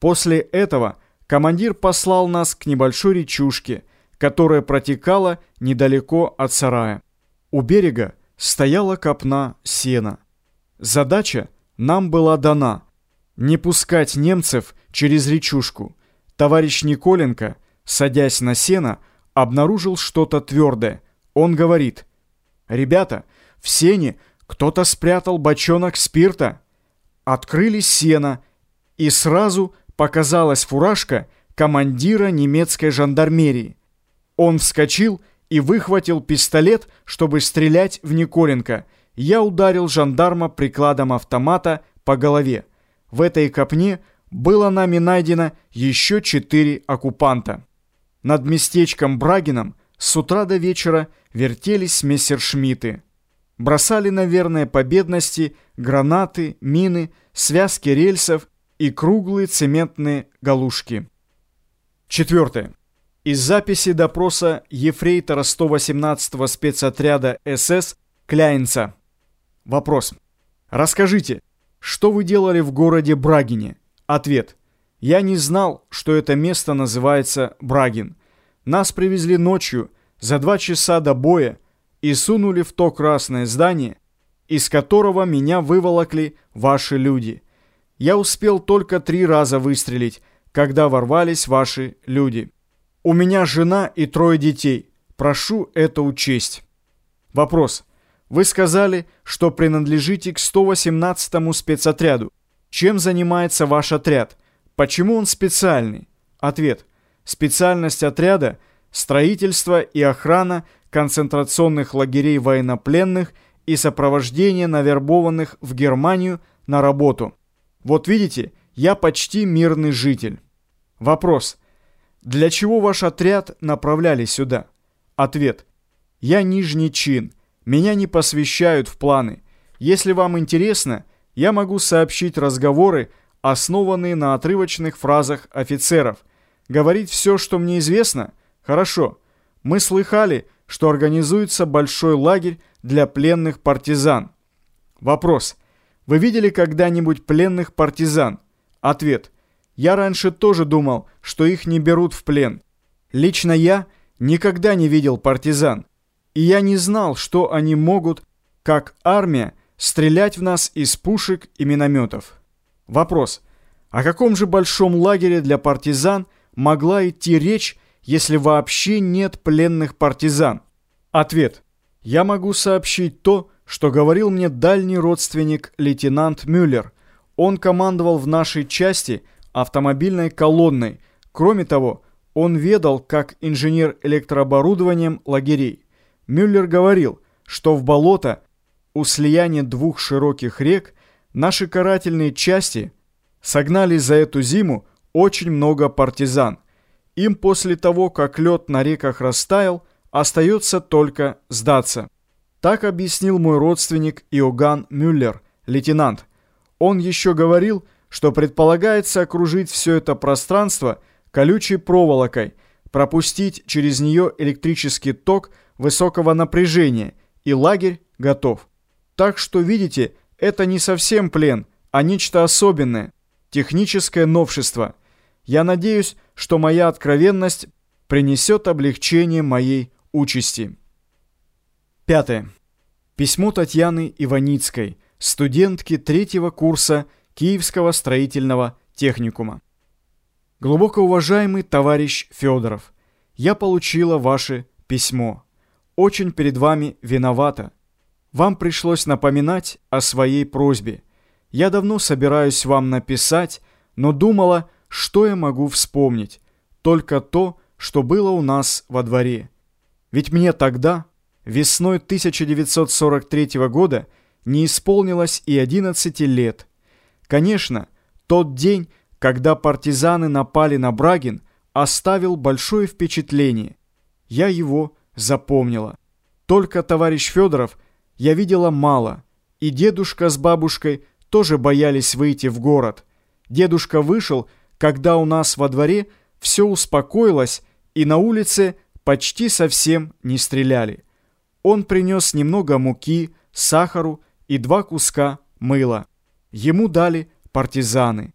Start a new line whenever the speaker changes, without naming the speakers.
После этого командир послал нас к небольшой речушке, которая протекала недалеко от сарая. У берега стояла копна сена. Задача нам была дана – не пускать немцев через речушку. Товарищ Николенко, садясь на сено, обнаружил что-то твердое. Он говорит, «Ребята, в сене кто-то спрятал бочонок спирта». Открыли сено, и сразу показалась фуражка командира немецкой жандармерии. Он вскочил и выхватил пистолет, чтобы стрелять в Николенко. Я ударил жандарма прикладом автомата по голове. В этой копне было нами найдено еще четыре оккупанта. Над местечком Брагином с утра до вечера вертелись мессершмитты. Бросали, наверное, по бедности гранаты, мины, связки рельсов и круглые цементные галушки. Четвертое. Из записи допроса ефрейтора 118-го спецотряда СС Кляйнца. Вопрос. Расскажите, что вы делали в городе Брагине? Ответ. Я не знал, что это место называется Брагин. Нас привезли ночью, за два часа до боя, и сунули в то красное здание, из которого меня выволокли ваши люди. Я успел только три раза выстрелить, когда ворвались ваши люди. У меня жена и трое детей. Прошу это учесть. Вопрос. Вы сказали, что принадлежите к 118-му спецотряду. Чем занимается ваш отряд? Почему он специальный? Ответ. Специальность отряда – строительство и охрана концентрационных лагерей военнопленных и сопровождение навербованных в Германию на работу. Вот видите, я почти мирный житель. Вопрос. Для чего ваш отряд направляли сюда? Ответ. Я нижний чин. Меня не посвящают в планы. Если вам интересно, я могу сообщить разговоры, основанные на отрывочных фразах офицеров. Говорить все, что мне известно? Хорошо. Мы слыхали, что организуется большой лагерь для пленных партизан. Вопрос. Вы видели когда-нибудь пленных партизан? Ответ. Я раньше тоже думал, что их не берут в плен. Лично я никогда не видел партизан. И я не знал, что они могут, как армия, стрелять в нас из пушек и минометов. Вопрос. О каком же большом лагере для партизан могла идти речь, если вообще нет пленных партизан? Ответ. Я могу сообщить то, что говорил мне дальний родственник лейтенант Мюллер. Он командовал в нашей части – автомобильной колонной. Кроме того, он ведал как инженер электрооборудованием лагерей. Мюллер говорил, что в болото у слияния двух широких рек наши карательные части согнали за эту зиму очень много партизан. Им после того, как лед на реках растаял, остается только сдаться. Так объяснил мой родственник Иоганн Мюллер, лейтенант. Он еще говорил, что предполагается окружить все это пространство колючей проволокой, пропустить через нее электрический ток высокого напряжения, и лагерь готов. Так что, видите, это не совсем плен, а нечто особенное, техническое новшество. Я надеюсь, что моя откровенность принесет облегчение моей участи. Пятое. Письмо Татьяны Иваницкой, студентки третьего курса Киевского строительного техникума. Глубоко уважаемый товарищ Федоров, я получила ваше письмо. Очень перед вами виновата. Вам пришлось напоминать о своей просьбе. Я давно собираюсь вам написать, но думала, что я могу вспомнить. Только то, что было у нас во дворе. Ведь мне тогда, весной 1943 года, не исполнилось и 11 лет – Конечно, тот день, когда партизаны напали на Брагин, оставил большое впечатление. Я его запомнила. Только товарищ Федоров я видела мало, и дедушка с бабушкой тоже боялись выйти в город. Дедушка вышел, когда у нас во дворе все успокоилось, и на улице почти совсем не стреляли. Он принес немного муки, сахару и два куска мыла. Ему дали партизаны.